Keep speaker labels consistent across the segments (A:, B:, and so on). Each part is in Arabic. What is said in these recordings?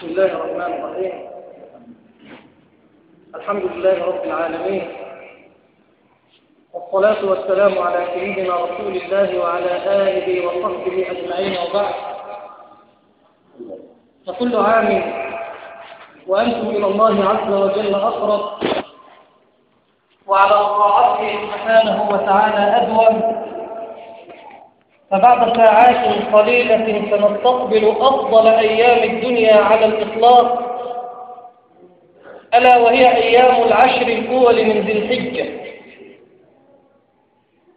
A: بسم الله الرحمن الرحيم. الحمد لله رب العالمين. والصلاة والسلام على سيدنا رسول الله وعلى آله وصحبه أجمعين وبعد. فكل عام وأنتم إلى الله عز وجل أقرب. وعلى طاعته سبحانه وتعالى أدوم. فبعد ساعات قليلة سنستقبل أفضل أيام الدنيا على الإطلاق. ألا وهي أيام العشر الأول من ذي الحجة.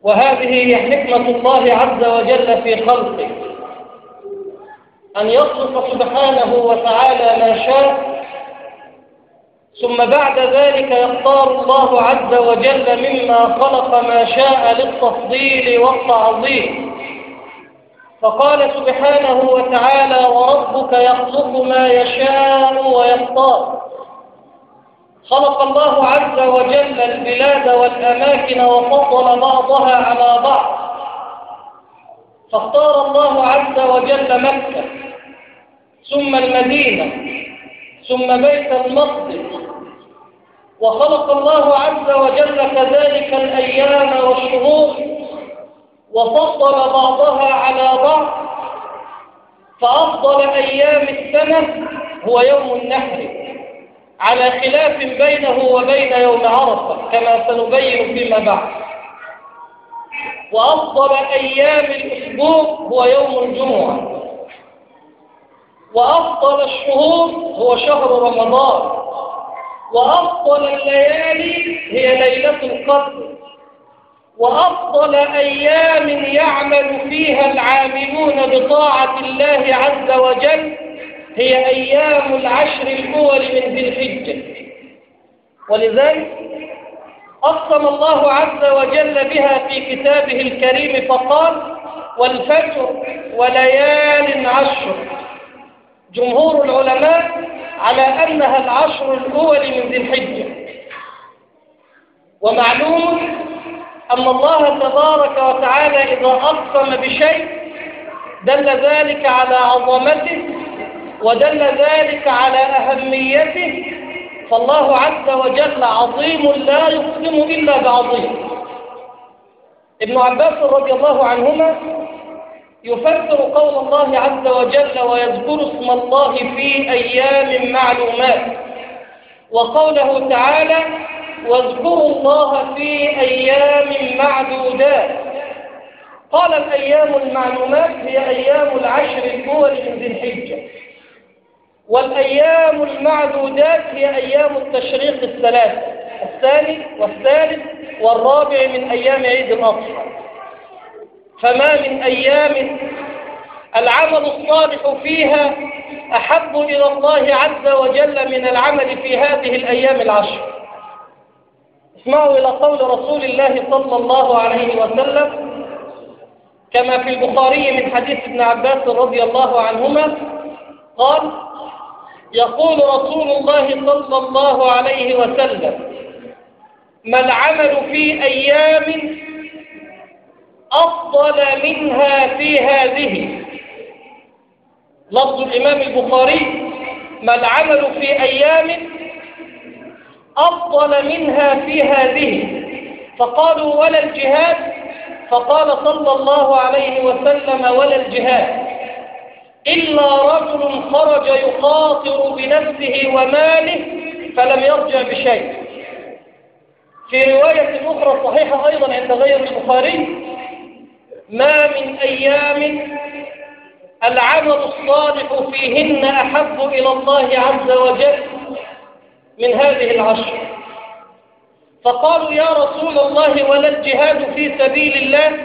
A: وهذه هي حكمة الله عز وجل في خلقه. أن يصرف سبحانه وتعالى ما شاء ثم بعد ذلك يختار الله عز وجل مما خلق ما شاء للتفضيل والتعظيم. فقال سبحانه وتعالى وربك يخلق ما يشاء ويختار. خلق الله عز وجل البلاد والأماكن وفضل بعضها على بعض. فاختار الله عز وجل مكة ثم المدينة ثم بيت المقدس. وخلق الله عز وجل كذلك الأيام والشهور. وفضل بعضها على بعض فأفضل أيام السنة هو يوم النحر. على خلاف بينه وبين يوم عرفة كما سنبين فيما بعد. وأفضل أيام الأسبوع هو يوم الجمعة. وأفضل الشهور هو شهر رمضان. وأفضل الليالي هي ليلة القدر. وأفضل أيام يعمل فيها العاملون بطاعة الله عز وجل هي أيام العشر الأول من ذي الحجة ولذلك أقسم الله عز وجل بها في كتابه الكريم فقال والفجر وليال عشر. جمهور العلماء على أنها العشر الأول من ذي الحجة ومعلوم أن الله تبارك وتعالى إذا أقسم بشيء دل ذلك على عظمته ودل ذلك على أهميته فالله عز وجل عظيم لا يقسم إلا بعظيم. ابن عباس رضي الله عنهما يفسر قول الله عز وجل ويذكر اسم الله في أيام معلومات وقوله تعالى واذكروا الله في أيام معدودات. قال الأيام المعلومات هي أيام العشر الأول من ذي الحجة. والأيام المعدودات هي أيام التشريق الثلاثة الثاني والثالث والرابع من أيام عيد الأضحى. فما من أيام العمل الصالح فيها أحب إلى الله عز وجل من العمل في هذه الأيام العشر. اسمعوا إلى قول رسول الله صلى الله عليه وسلم كما في البخاري من حديث ابن عباس رضي الله عنهما قال يقول رسول الله صلى الله عليه وسلم ما العمل في أيام أفضل منها في هذه؟ لفظ الإمام البخاري ما العمل في أيام أفضل منها في هذه. فقالوا ولا الجهاد. فقال صلى الله عليه وسلم ولا الجهاد. إلا رجل خرج يخاطر بنفسه وماله فلم يرجع بشيء. في رواية أخرى صحيحة أيضا عند غير البخاري. ما من أيام العمل الصالح فيهن أحب إلى الله عز وجل من هذه العشر. فقالوا يا رسول الله ولا الجهاد في سبيل الله؟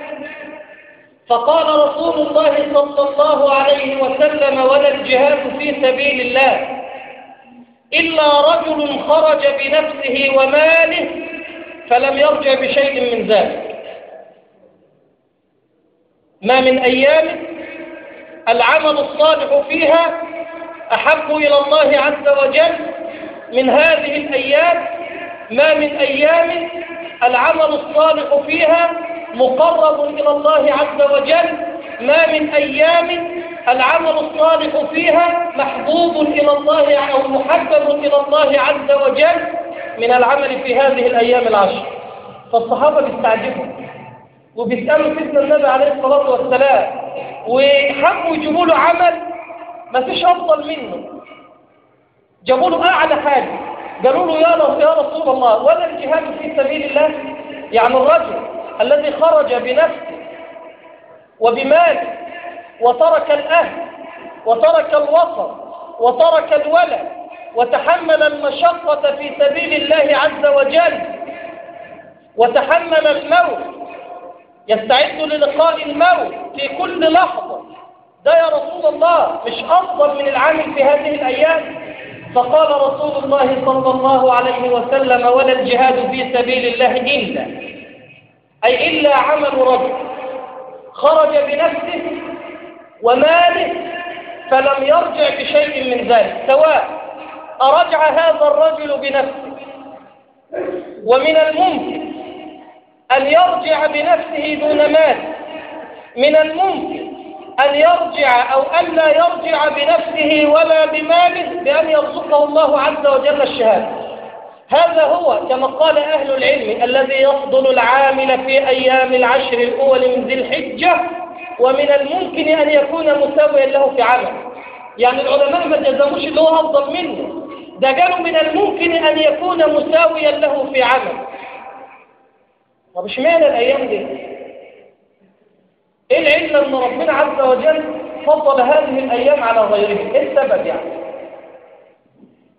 A: فقال رسول الله صلى الله عليه وسلم ولا الجهاد في سبيل الله. إلا رجل خرج بنفسه وماله فلم يرجع بشيء من ذلك. ما من أيام العمل الصالح فيها أحب إلى الله عز وجل من هذه الأيام ما من أيام العمل الصالح فيها مقرب إلى الله عز وجل ما من أيام العمل الصالح فيها محبوب إلى الله أو محبب إلى الله عز وجل من العمل في هذه الأيام العشر. فالصحابة بيستعجبوا وبيسألوا سيدنا النبي عليه الصلاة والسلام وحبوا يجيبوا له عمل ما فيش أفضل منه. جابوا له أعلى حاجة قالوا له يا يا رسول الله ولا الجهاد في سبيل الله؟ يعني الرجل الذي خرج بنفسه وبماله وترك الأهل وترك الوطن وترك الولد وتحمل المشقة في سبيل الله عز وجل وتحمل الموت يستعد للقاء الموت في كل لحظة. ده يا رسول الله مش أفضل من العمل في هذه الأيام؟ فقال رسول الله صلى الله عليه وسلم ولا الجهاد في سبيل الله إلا أي إلا عمل رجل خرج بنفسه وماله فلم يرجع بشيء من ذلك سواء أرجع هذا الرجل بنفسه ومن الممكن أن يرجع بنفسه دون مال من الممكن يرجع أو أن لا يرجع بنفسه ولا بماله بأن يرزقه الله عز وجل الشهادة. هذا هو كما قال أهل العلم الذي يفضل العامل في أيام العشر الأول من ذي الحجة ومن الممكن أن يكون مساويا له في عمل. يعني العلماء ما جزموش اللي هو أفضل منه. ده قالوا من الممكن أن يكون مساويا له في عمل. طب اشمعنى الأيام دي؟ إيه العلة أن ربنا عز وجل فضل هذه الأيام على غيرها إيه السبب يعني؟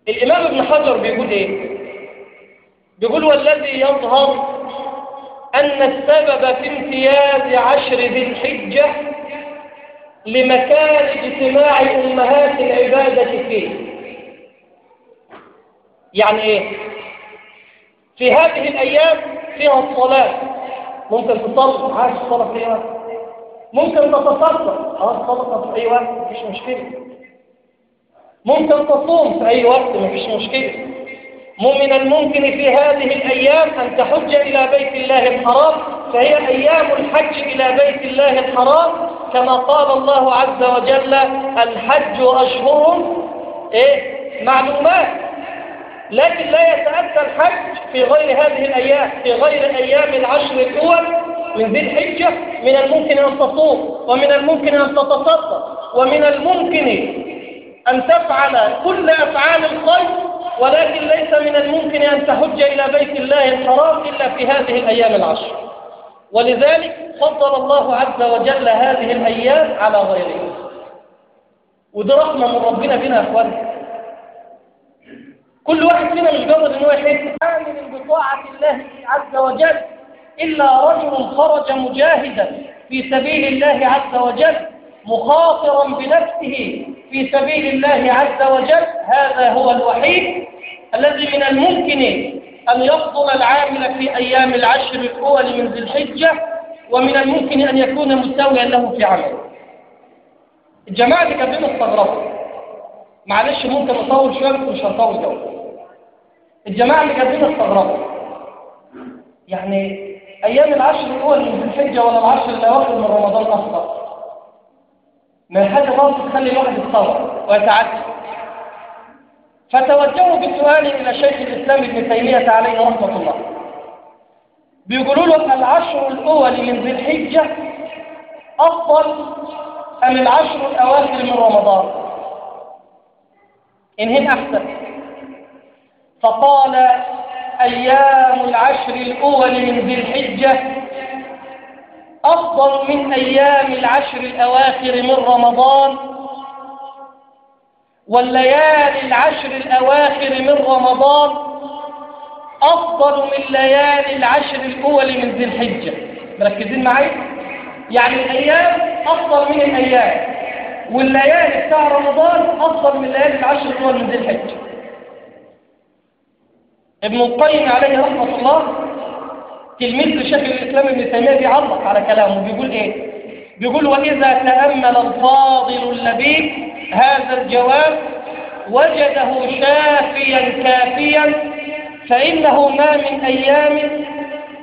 A: الإمام ابن حجر بيقول إيه؟ بيقول والذي يظهر أن السبب في امتياز عشر ذي الحجة لمكان اجتماع أمهات العبادة فيه. يعني إيه؟ في هذه الأيام فيها الصلاة. ممكن تصلي. عايز الصلاة في وقت ممكن تتصدق. آه الصدقة في أي وقت مفيش مشكلة. ممكن تصوم في أي وقت مفيش مشكلة. من الممكن في هذه الأيام أن تحج إلى بيت الله الحرام فهي أيام الحج إلى بيت الله الحرام. كما قال الله عز وجل الحج أشهر إيه؟ معلومات. لكن لا يتأتى الحج في غير هذه الأيام في غير أيام العشر الأول. من ذي الحجة من الممكن أن تصوم ومن الممكن أن تتصدق ومن الممكن أن تفعل كل أفعال الخير ولكن ليس من الممكن أن تحج إلى بيت الله الحرام إلا في هذه الأيام العشر. ولذلك فضل الله عز وجل هذه الأيام على غيرها ودي رحمة من ربنا بنا يا أخواني. كل واحد فينا قادر إن هو يحس عامل بطاعة الله عز وجل. إلا رجل خرج مجاهدا في سبيل الله عز وجل مخاطرا بنفسه في سبيل الله عز وجل. هذا هو الوحيد الذي من الممكن أن يفضل العامل في أيام العشر الأول من ذي الحجة ومن الممكن أن يكون مساويا له في عمله. الجماعة اللي كانوا استغربوا معلش ممكن أطول شوية بس مش هطول. جو الجماعة اللي كانوا استغربوا يعني أيام العشر الأول من الحجة ولا العشر الأواخر من رمضان أفضل ما حاجة برضه تخلي الواحد يتصور ويتعجب. فتوجهوا بسؤال إلى شيخ الإسلام ابن تيمية عليه رحمة الله. بيقولوا له العشر الأول من ذي الحجة أفضل أم العشر الأواخر من رمضان؟ إنهن أحسن. فقال أيام العشر الأول من ذي الحجة. أفضل من أيام العشر الأواخر من رمضان. والليالي العشر الأواخر من رمضان. أفضل من ليالي العشر الأول من ذي الحجة. مركزين معي؟ يعني الأيام أفضل من الأيام. والليالي بتاع رمضان أفضل من ليالي العشر الأول من ذي الحجة. ابن القيم عليه رحمة الله تلميذ لشيخ الإسلام ابن تيمية بيعلق على كلامه بيقول إيه؟ بيقول وإذا تأمل الفاضل اللبيب هذا الجواب وجده شافيا كافيا فإنه ما من أيام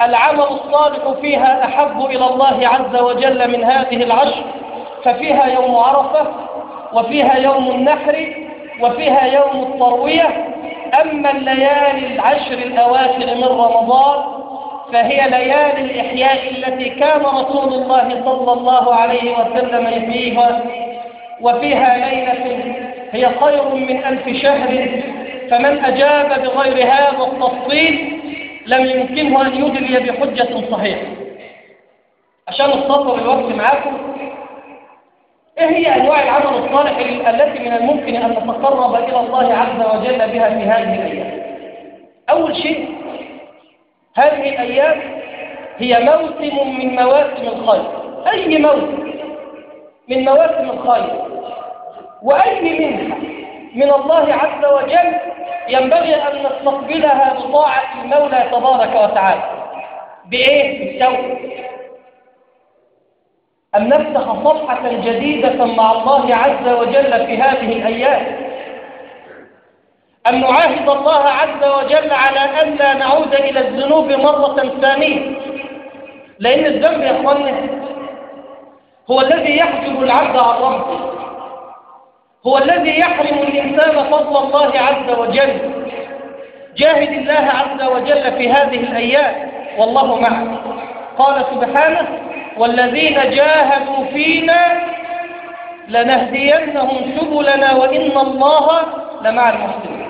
A: العمل الصالح فيها أحب إلى الله عز وجل من هذه العشر ففيها يوم عرفة وفيها يوم النحر وفيها يوم التروية أما الليالي العشر الأواخر من رمضان فهي ليالي الإحياء التي كان رسول الله صلى الله عليه وسلم يحييها وفيها ليلة هي خير من ألف شهر. فمن أجاب بغير هذا التفصيل لم يمكنه أن يدلي بحجة صحيحة. عشان السطر الوقت معاكم إيه هي أنواع العمل الصالح التي من الممكن أن نتقرب إلى الله عز وجل بها في هذه الأيام؟ أول شيء هذه الأيام هي موسم من مواسم الخير. أي موسم؟ من مواسم الخير. وأي منها؟ من الله عز وجل ينبغي أن نستقبلها بطاعة المولى تبارك وتعالى. بإيه؟ بالتوبة. أن نفتح صفحة جديدة مع الله عز وجل في هذه الأيام. أن نعاهد الله عز وجل على أن لا نعود إلى الذنوب مرة ثانية. لأن الذنب يا أخواني هو الذي يحجب العبد عن ربه. هو الذي يحرم الإنسان فضل الله عز وجل. جاهد الله عز وجل في هذه الأيام. والله معك. قال سبحانه والذين جاهدوا فينا لنهدينهم سبلنا وإن الله لمع المحسنين.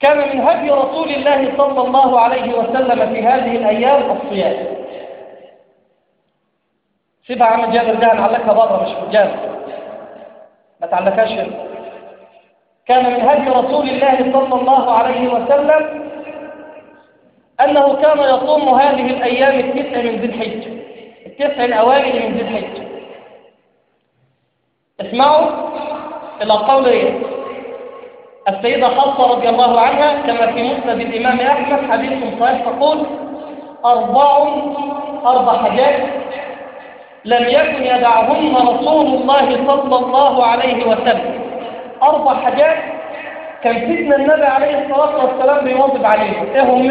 A: كان من هدي رسول الله صلى الله عليه وسلم في هذه الأيام الصيام. سيبها عم جابر ده نعلقها بره مش في الجامع ما تعلقهاش كان من هدي رسول الله صلى الله عليه وسلم أنه كان يصوم هذه الأيام التسع من ذي الحجة التسع الأوائل من ذي الحجة اسمعوا إلى قول السيدة خاصة رضي الله عنها كما في مسند الإمام أحمد حديث صحيح تقول أربع أربع حاجات لم يكن يدعهن رسول الله صلى الله عليه وسلم. أربع حاجات كان سيدنا النبي عليه الصلاة والسلام بيواظب عليهم إيه هم؟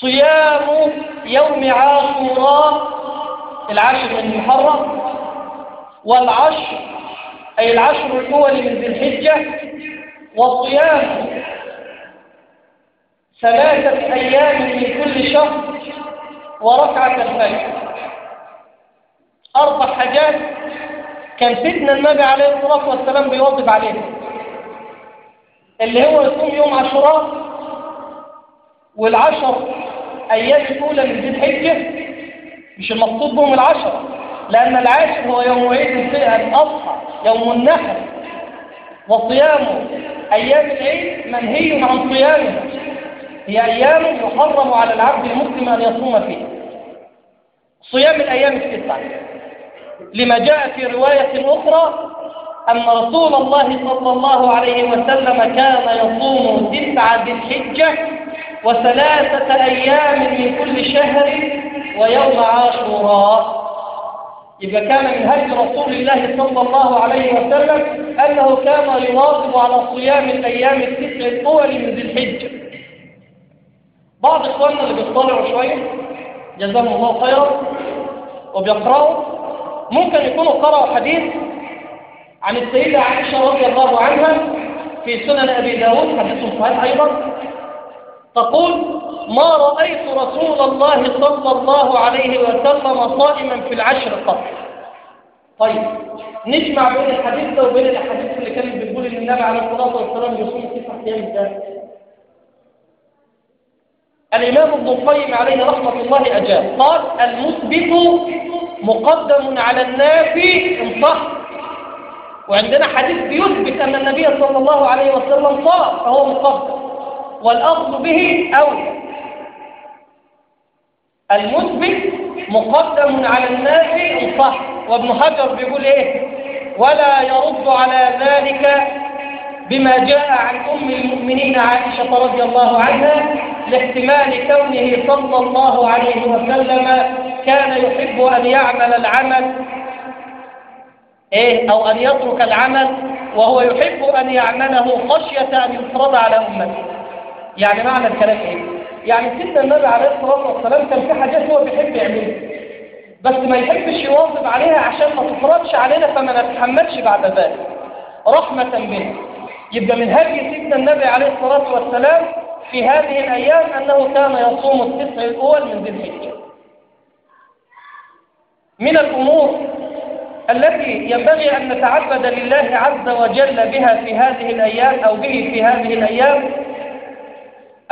A: صيام يوم عاشوراء العاشر من المحرم والعشر أي العشر الأول من ذي الحجة وصيام ثلاثة أيام من كل شهر وركعة الفجر. أربع حاجات كان سيدنا النبي عليه الصلاة والسلام بيواظب عليها اللي هو يصوم يوم عاشوراء والعشر أيام الأولى من ذي الحجة مش المقصود بهم العشرة لأن العاشر هو يوم عيد الأضحى يوم النحر وصيامه أيام العيد منهي عن صيامه هي أيام يحرم على العبد المسلم أن يصوم فيها. صيام الأيام التسعة. لما جاء في رواية أخرى أن رسول الله صلى الله عليه وسلم كان يصوم تسعة ذي الحجة وثلاثة أيام من كل شهر ويوم عاشوراء. إذا كان من هدي رسول الله صلى الله عليه وسلم أنه كان يواظب على صيام الأيام التسع الأول من ذي الحجة. بعض إخواننا اللي بيطلعوا شوية جزاهم الله خيرا وبيقرأوا ممكن يكونوا قرأوا حديث عن السيدة عائشة رضي الله عنها في سنن أبي داود حديث صحيح أيضا. تقول ما رأيت رسول الله صلى الله عليه وسلم صائما في العشر قط. طيب نجمع بين الحديث ده وبين الحديث اللي كان بيقول إن النبي عليه الصلاة والسلام يصوم تسع أيام ده. الإمام ابن القيم عليه رحمة الله أجاب. قال المثبت مقدم على النافي إن صح. وعندنا حديث بيثبت أن النبي صلى الله عليه وسلم صار فهو مقدم. والأصل به أولى المثبت مقدم على النافي إن صح وابن حجر بيقول إيه؟ ولا يرد على ذلك بما جاء عن أم المؤمنين عائشة رضي الله عنها لاحتمال كونه صلى الله عليه وسلم كان يحب أن يعمل العمل. إيه؟ أو أن يترك العمل. وهو يحب أن يعمله خشية أن يفرض على أمته. يعني معنى الكلام إيه؟ يعني سيدنا النبي عليه الصلاة والسلام كان في حاجات هو بيحب يعملها. بس ما يحبش يواظب عليها عشان ما تفرضش علينا فما نتحملش بعد ذلك. رحمة بنا يبقى من هدي سيدنا النبي عليه الصلاة والسلام في هذه الأيام أنه كان يصوم التسع الأول من ذي الحجة. من الأمور التي ينبغي أن نتعبد لله عز وجل بها في هذه الأيام أو به في هذه الأيام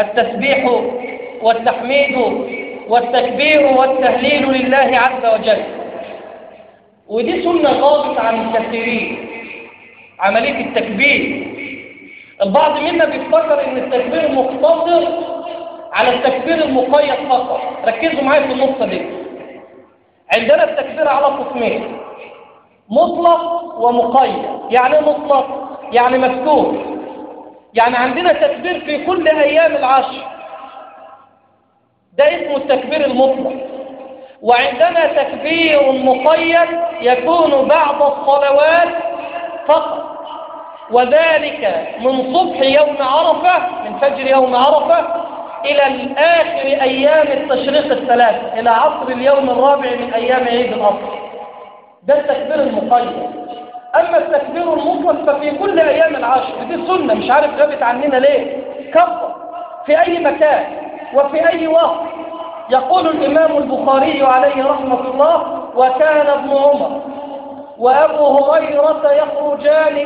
A: التسبيح والتحميد والتكبير والتهليل لله عز وجل. ودي سنة غابت عن الكثيرين عملية التكبير. البعض منا بيفتكر إن التكبير مقتصر على التكبير المقيد فقط. ركزوا معايا في النقطة دي. عندنا التكبير على قسمين مطلق ومقيد. يعني إيه مطلق؟ يعني مفتوح. يعني عندنا تكبير في كل أيام العشر. ده اسمه التكبير المطلق. وعندنا تكبير مقيد يكون بعد الصلوات فقط. وذلك من صبح يوم عرفة من فجر يوم عرفة إلى آخر أيام التشريق الثلاثة إلى عصر اليوم الرابع من أيام عيد الأضحى ده التكبير المقيد. أما التكبير المطلق ففي كل أيام العشر دي سنة مش عارف غابت عننا ليه. كبر في أي مكان وفي أي وقت. يقول الإمام البخاري عليه رحمة الله وكان ابن عمر وأبو هريرة يخرجان